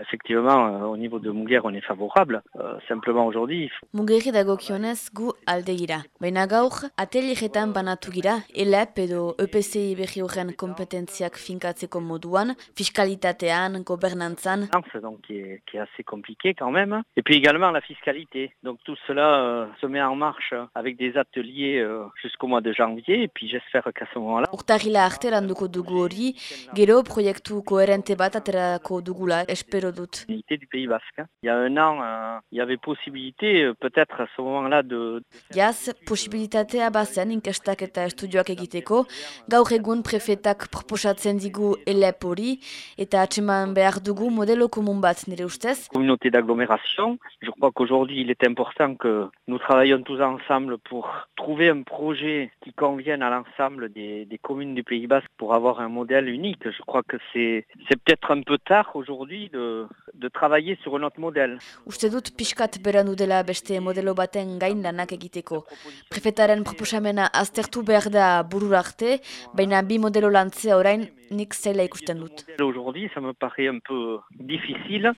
effectivement, euh, au niveau de Muguer, on est favorable. Euh, simplement aujourd'hui... Muguerri dagokionez gu alde gira. Baina gaur, ateliegetan banatu gira, ELEP edo EPCI berri horren kompetentziak finkatzeko moduan, fiskalitatean, gobernantzan. Donc, qui est, qui est assez compliqué quand même. Et puis également la fiscalité. Donc tout cela euh, se met en marche avec des ateliers euh, jusqu'au mois de janvier. Et puis j'espère qu'à ce moment-là... Urtahila arte landuko dugu hori, gero proiektu koherente bat aterako dugula, espero dut. du Pays Basque. Il y a un an, euh, il y avait possibilité, euh, peut-être à ce moment-là, de... Jaz, posibilitatea bazen inkestak eta estudioak egiteko, gaur egun prefetak proposatzen digu elep hori, eta atseman behar dugu modelo komun bat nire ustez. Communauté d'agglomération, je crois qu'aujourd'hui il est important que nous travaillons tous ensemble pour trouver un projet qui convienne à l'ensemble des, des communes du Pays Basque pour avoir un modèle unique. Je crois que c'est peut-être un peu tard aujourd'hui de, de travailler sur un autre modèle. Uste dut pixkat berandu dela beste modelo baten gain lanak egiteko. Prefetaren proposamena aztertu behar da bururarte, baina bi modelo lantzea orain nik zela ikusten dut. Aujourd'hui, ça me paraît un peu difficile